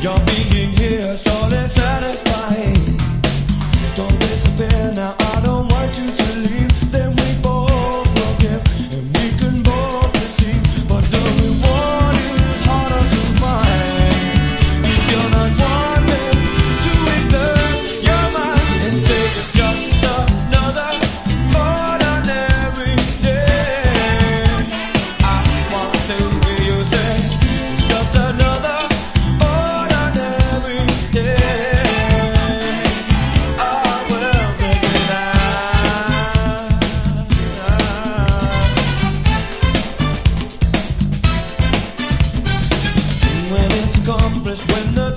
Your being here, so listen. accomplished when the